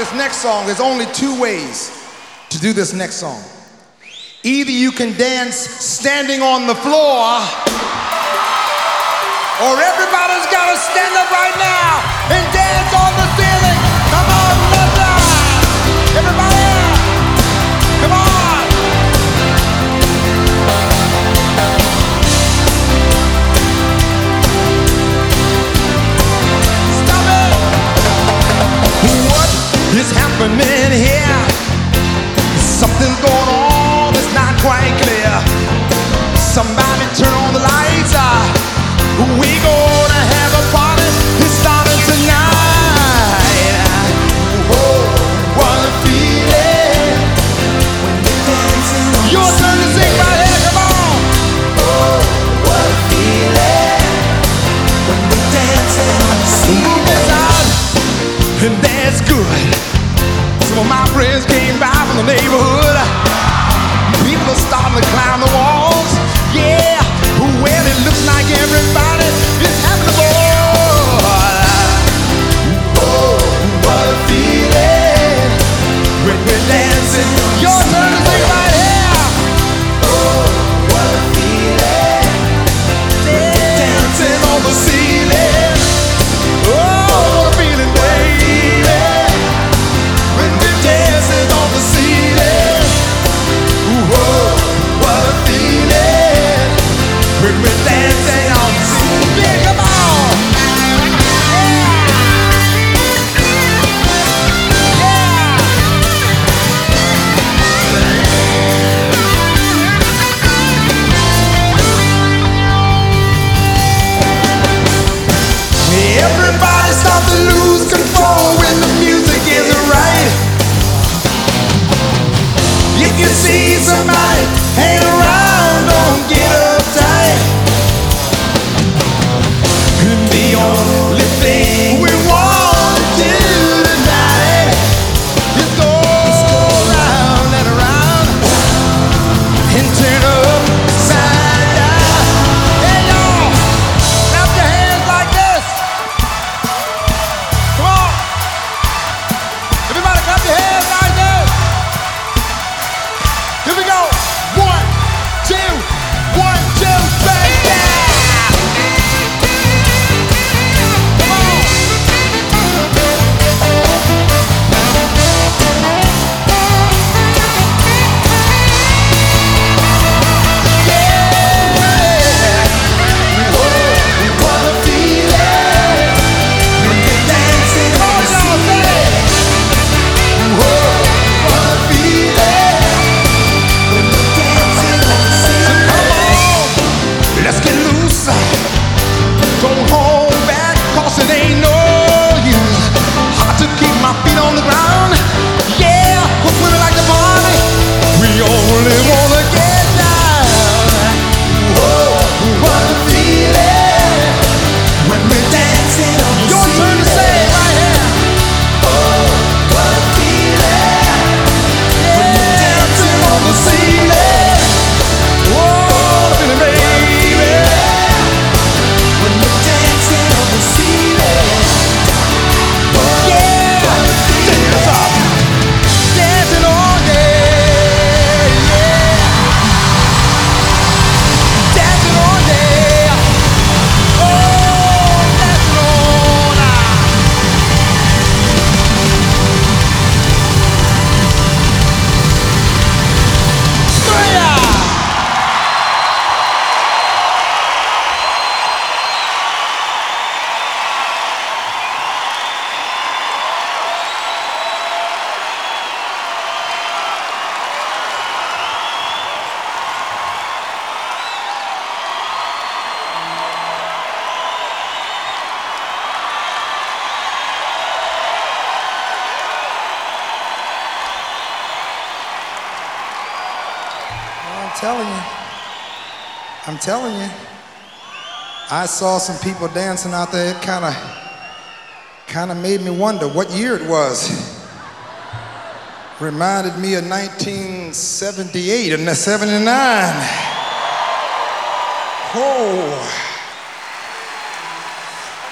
this next song, there's only two ways to do this next song. Either you can dance standing on the floor, or everybody's got to stand up right now and dance on the ceiling. Is happening here? Something's going on that's not quite clear. Somebody turn on the lights. Uh, we gonna have a party. It's starting tonight. Oh, what a feeling. Your turn to sing right here. Come on. Oh, what a feeling. When you're dancing on the Move and that's good. Friends came by from the neighborhood. Telling you. I'm telling you. I saw some people dancing out there. It kind of kind of made me wonder what year it was. Reminded me of 1978 and 79. Oh.